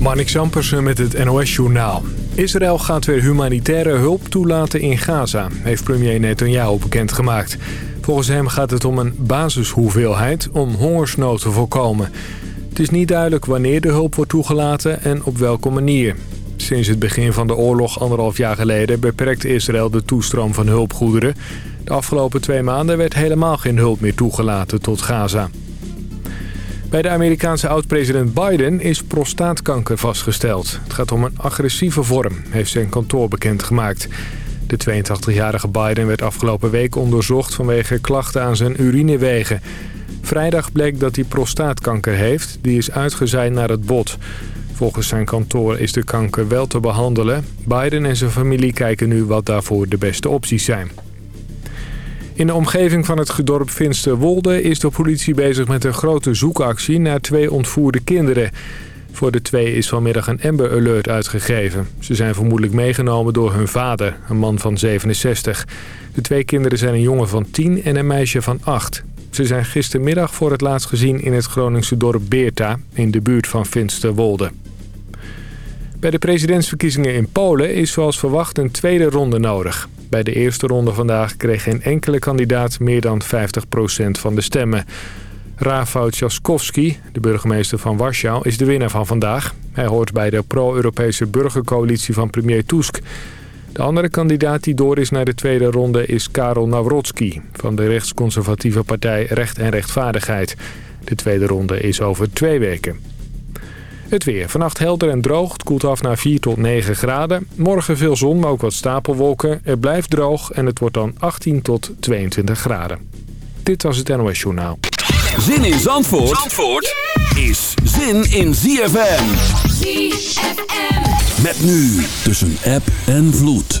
Marnik Zampersen met het NOS-journaal. Israël gaat weer humanitaire hulp toelaten in Gaza, heeft premier Netanyahu bekendgemaakt. Volgens hem gaat het om een basishoeveelheid om hongersnood te voorkomen. Het is niet duidelijk wanneer de hulp wordt toegelaten en op welke manier. Sinds het begin van de oorlog anderhalf jaar geleden beperkt Israël de toestroom van hulpgoederen. De afgelopen twee maanden werd helemaal geen hulp meer toegelaten tot Gaza. Bij de Amerikaanse oud-president Biden is prostaatkanker vastgesteld. Het gaat om een agressieve vorm, heeft zijn kantoor bekendgemaakt. De 82-jarige Biden werd afgelopen week onderzocht vanwege klachten aan zijn urinewegen. Vrijdag bleek dat hij prostaatkanker heeft. Die is uitgezaaid naar het bot. Volgens zijn kantoor is de kanker wel te behandelen. Biden en zijn familie kijken nu wat daarvoor de beste opties zijn. In de omgeving van het dorp Finsterwolde is de politie bezig met een grote zoekactie naar twee ontvoerde kinderen. Voor de twee is vanmiddag een Amber Alert uitgegeven. Ze zijn vermoedelijk meegenomen door hun vader, een man van 67. De twee kinderen zijn een jongen van 10 en een meisje van 8. Ze zijn gistermiddag voor het laatst gezien in het Groningse dorp Beerta, in de buurt van Finsterwolde. Bij de presidentsverkiezingen in Polen is zoals verwacht een tweede ronde nodig. Bij de eerste ronde vandaag kreeg geen enkele kandidaat meer dan 50% van de stemmen. Rafał Trzaskowski, de burgemeester van Warschau, is de winnaar van vandaag. Hij hoort bij de pro-Europese burgercoalitie van premier Tusk. De andere kandidaat die door is naar de tweede ronde is Karol Nawrotski... van de rechtsconservatieve partij Recht en Rechtvaardigheid. De tweede ronde is over twee weken. Het weer. Vannacht helder en droog. Het koelt af naar 4 tot 9 graden. Morgen veel zon, maar ook wat stapelwolken. Het blijft droog en het wordt dan 18 tot 22 graden. Dit was het NOS Journaal. Zin in Zandvoort, Zandvoort is zin in ZFM. ZFM. Met nu tussen app en vloed.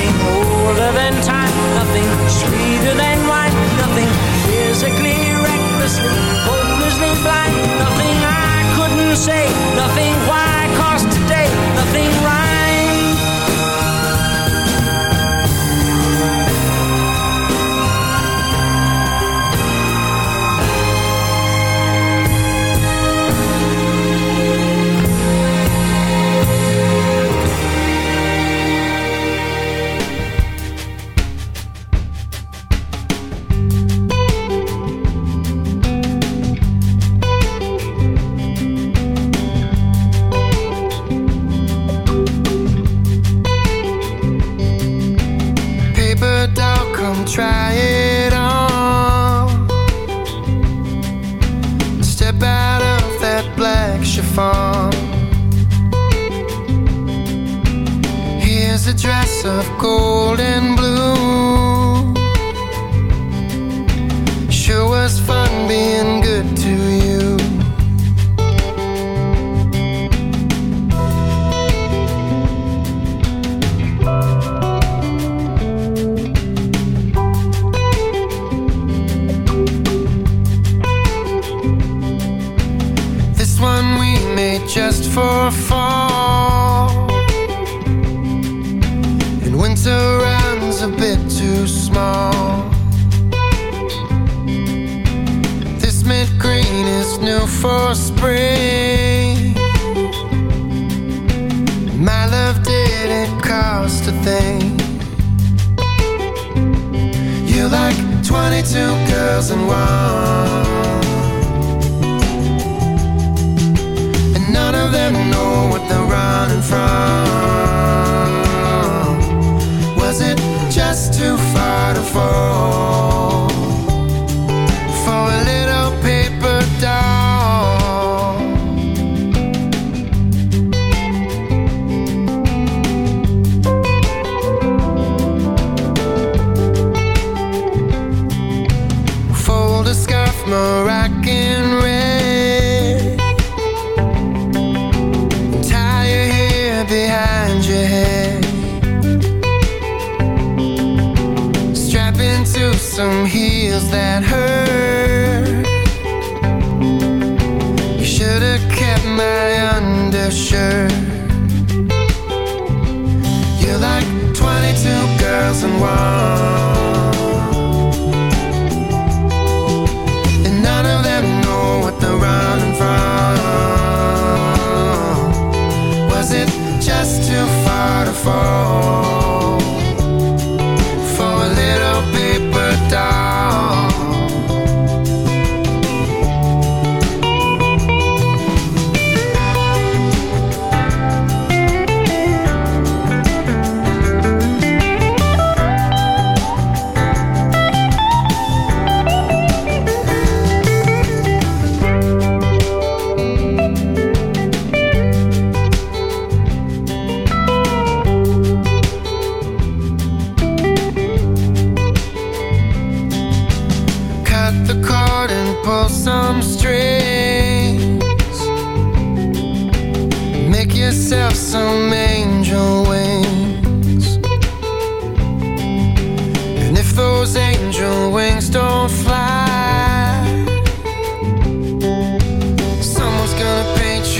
older than time, nothing sweeter than wine, nothing physically, recklessly, hopelessly blind, nothing sky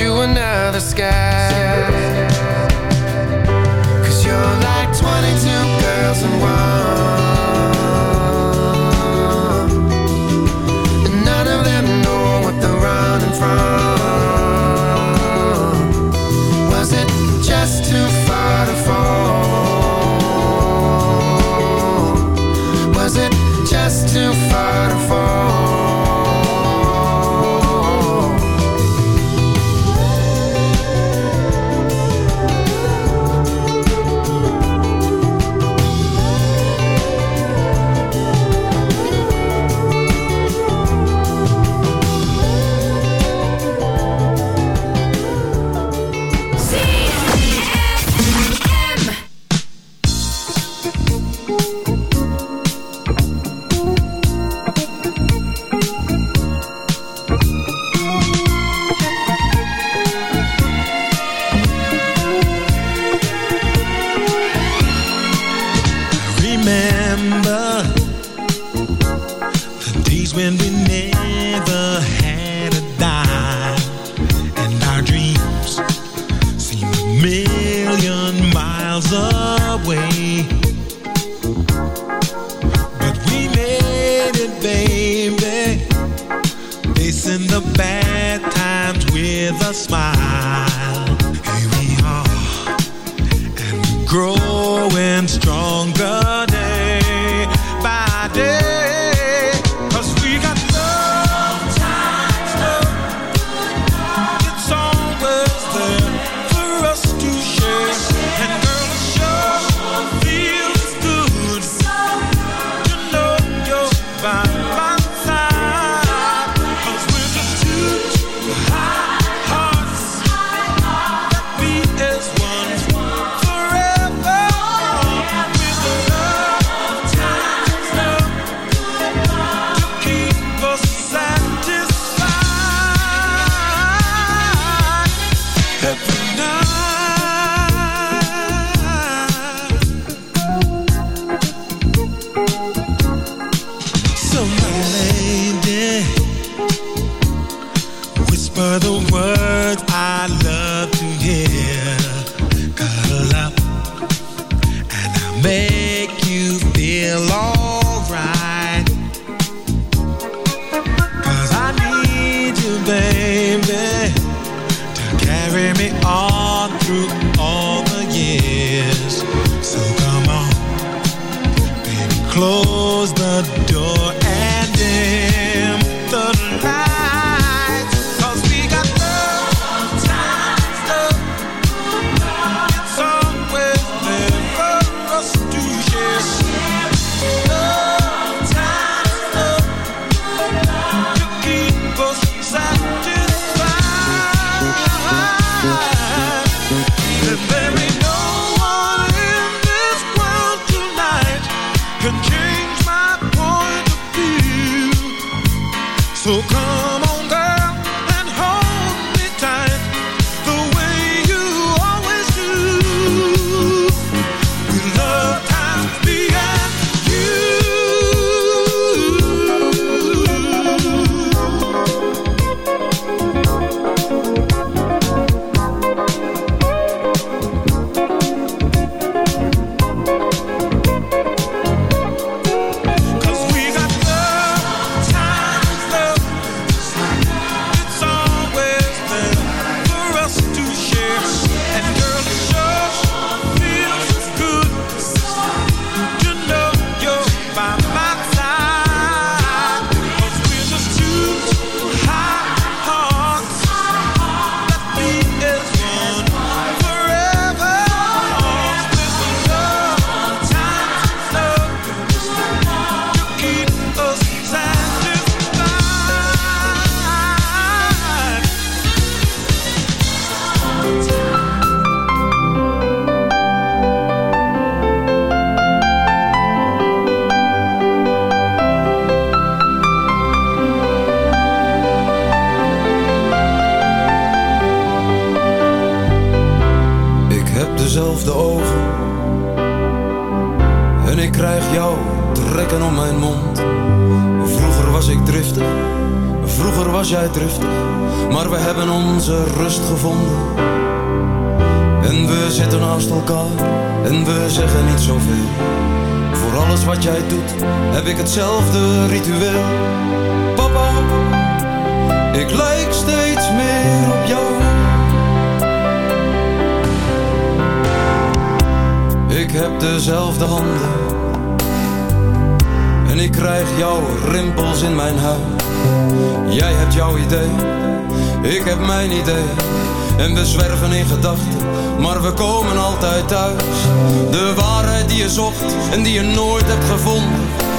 To another sky Cause you're like 22 girls in one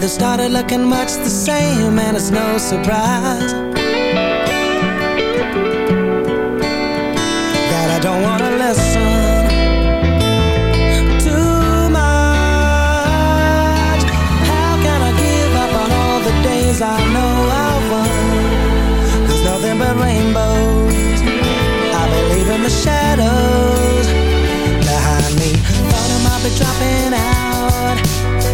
they started looking much the same, and it's no surprise that I don't want to listen. too much. How can I give up on all the days I know I won? There's nothing but rainbows. I believe in the shadows behind me. Thought I might be dropping out,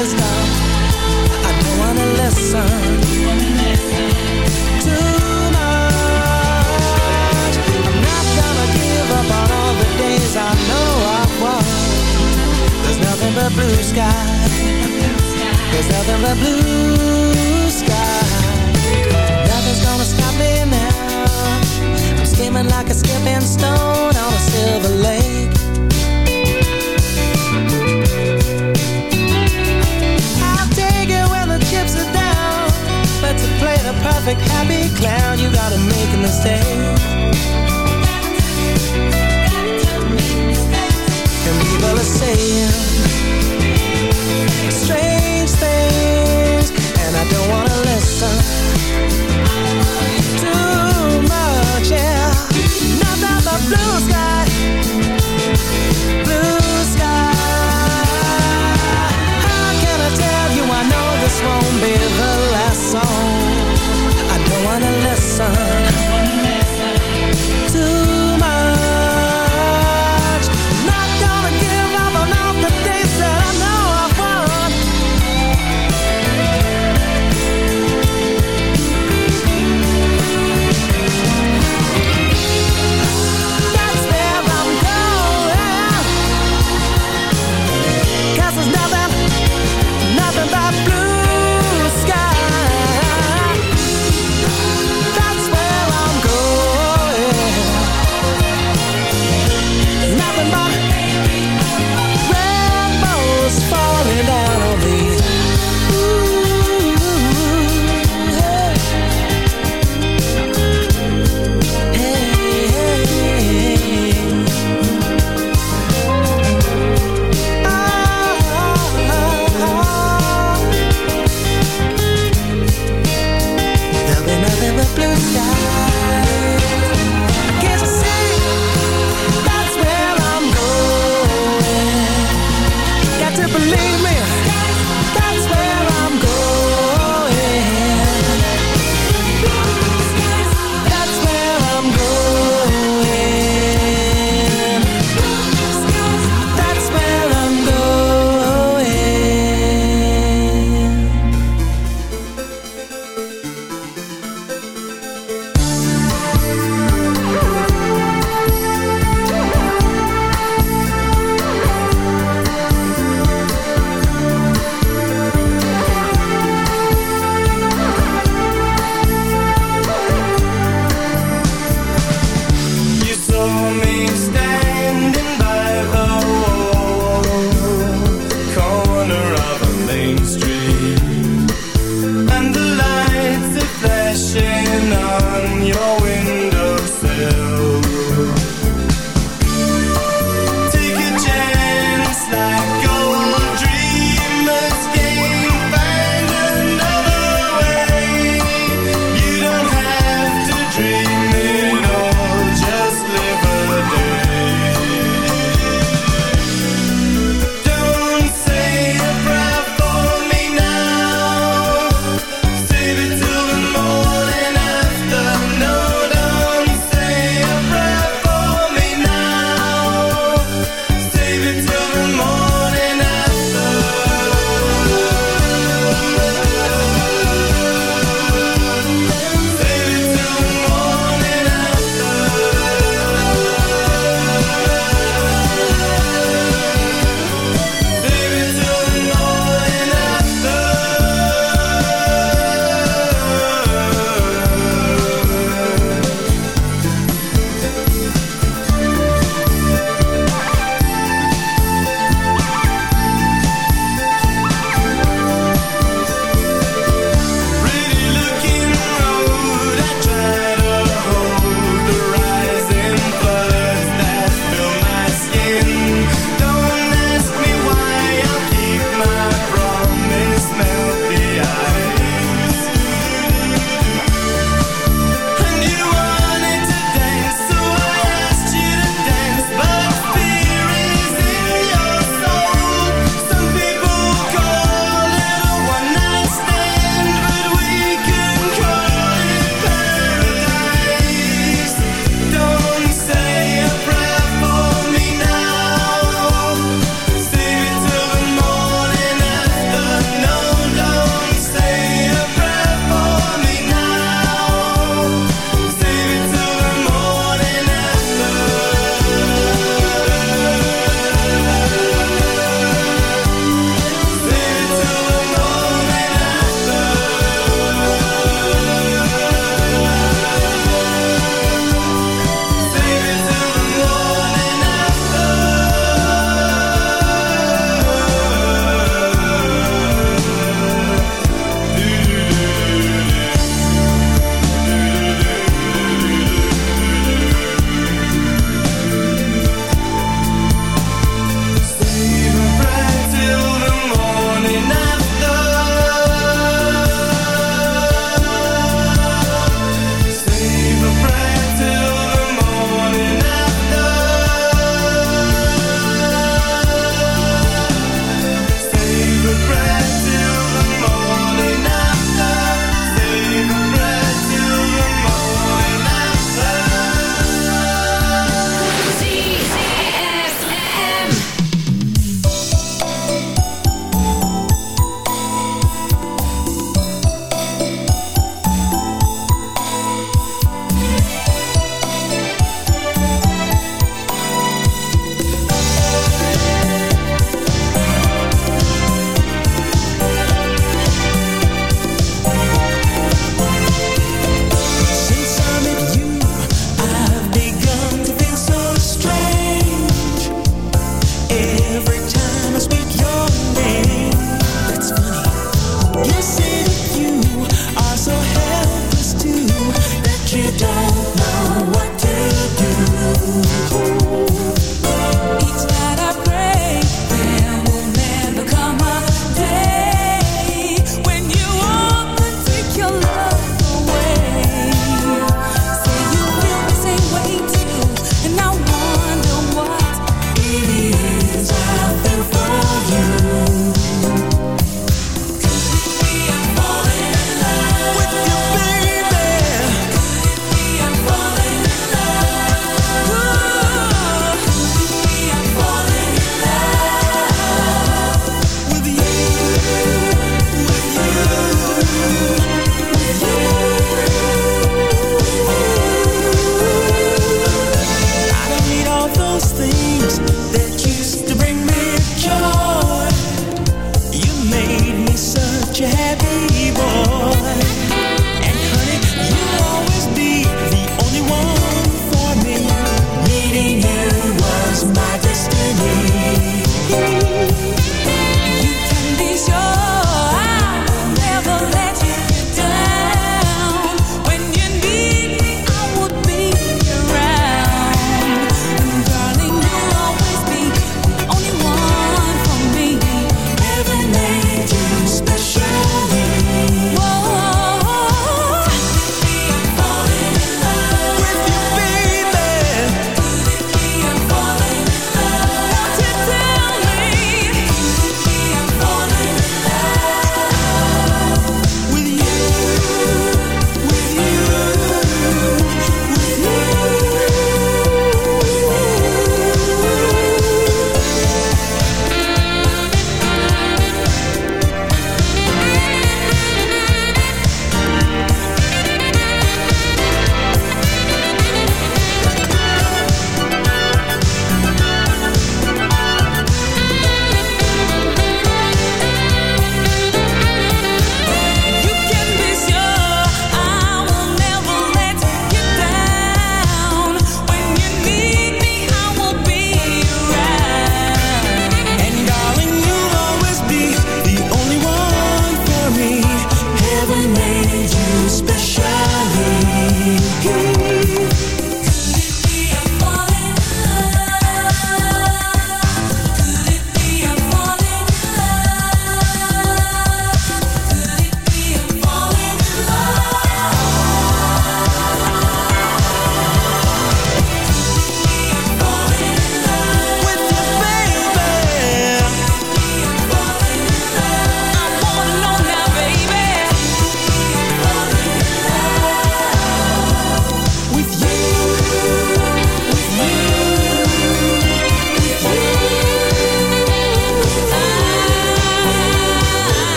is dumb I don't wanna listen. Too much. I'm not gonna give up on all the days I know I've won. There's nothing but blue sky. There's nothing but blue sky. Nothing's gonna stop me now. I'm skimming like a skipping stone on a silver lake say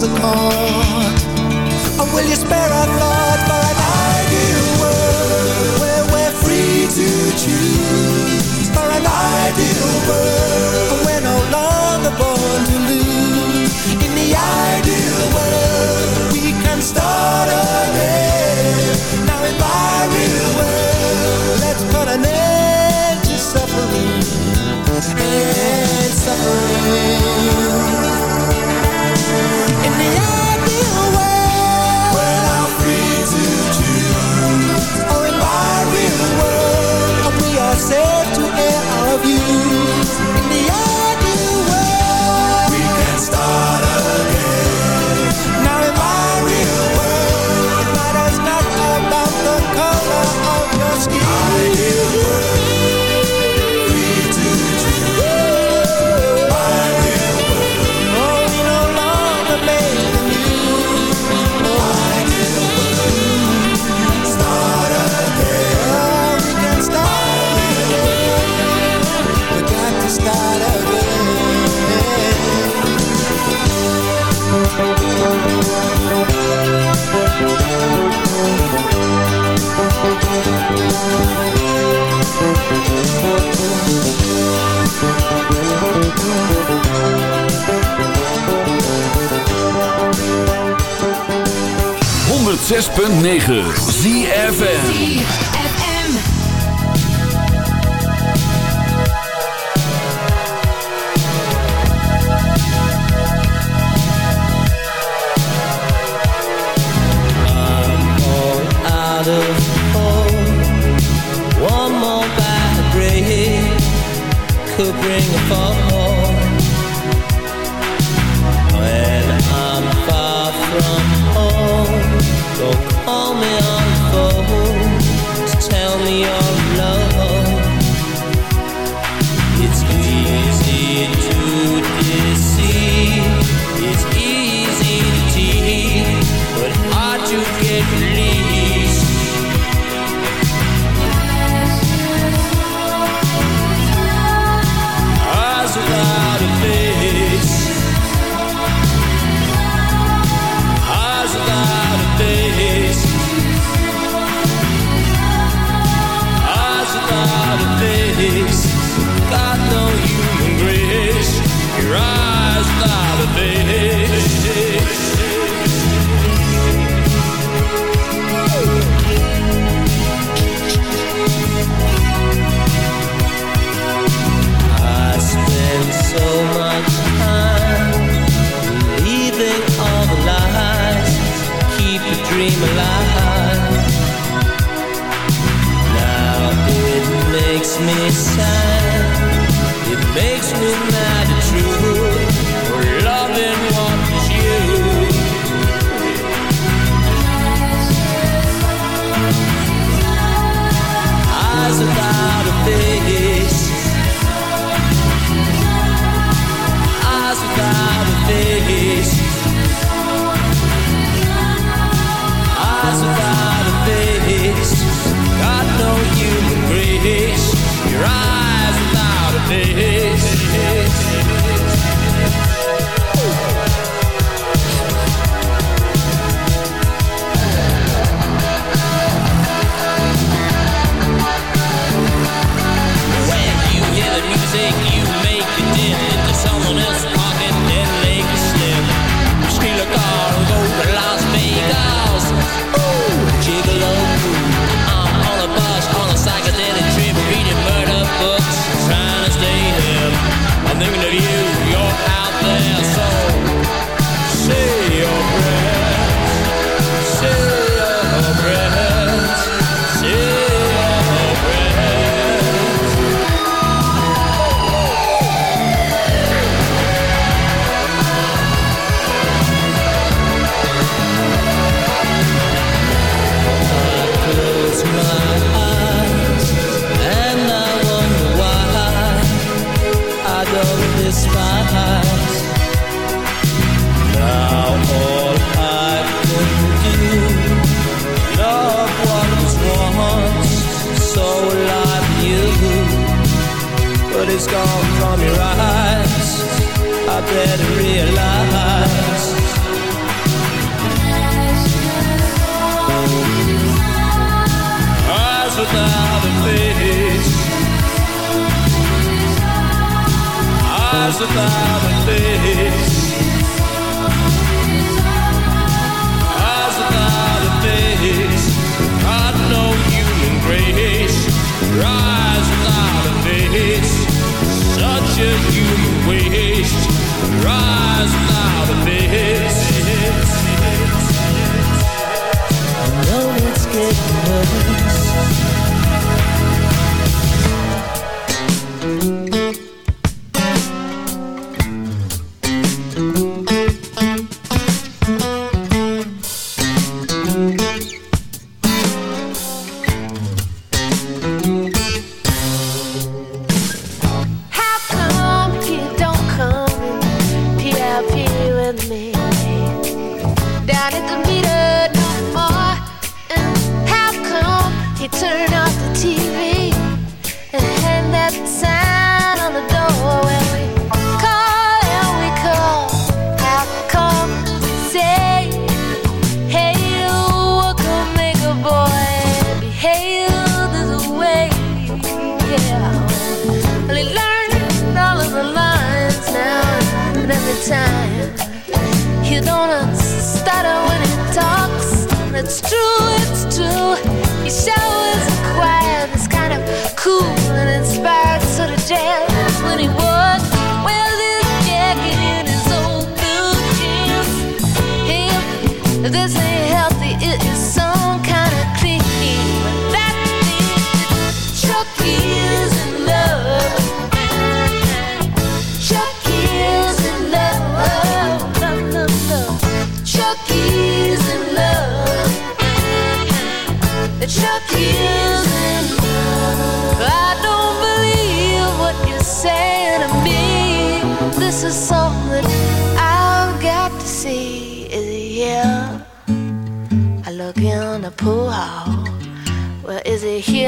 songs and more will you spare our thought for an ideal world. Where we're free to choose. For an ideal world. Where we're no longer born to lose. In the ideal 106.9 ZFN could bring a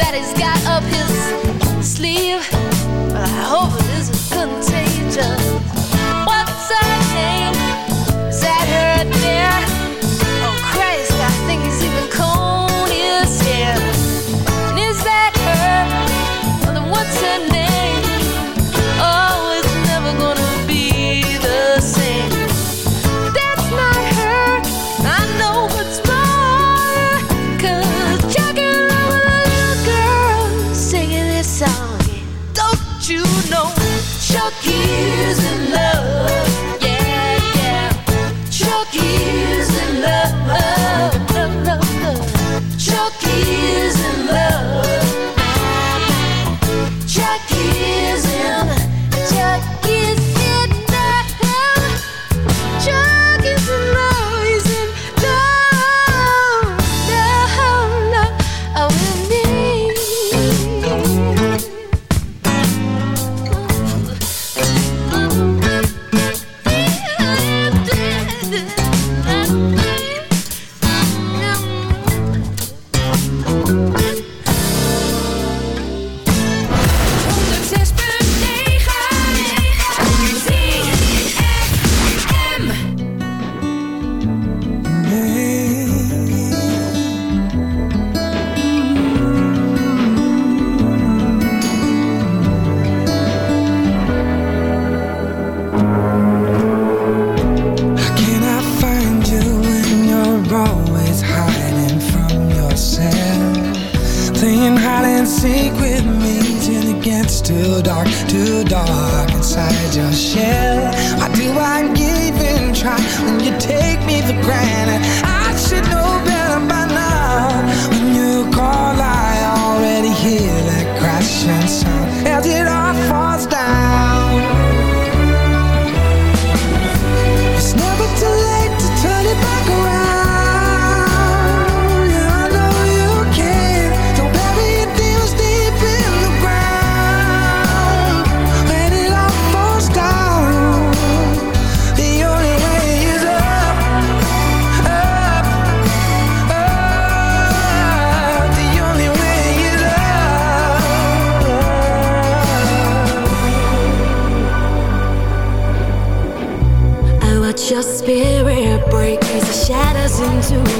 that he's got up his sleeve. Well, I hope it isn't contagious. What's her name? and you take me for granted. I should know. into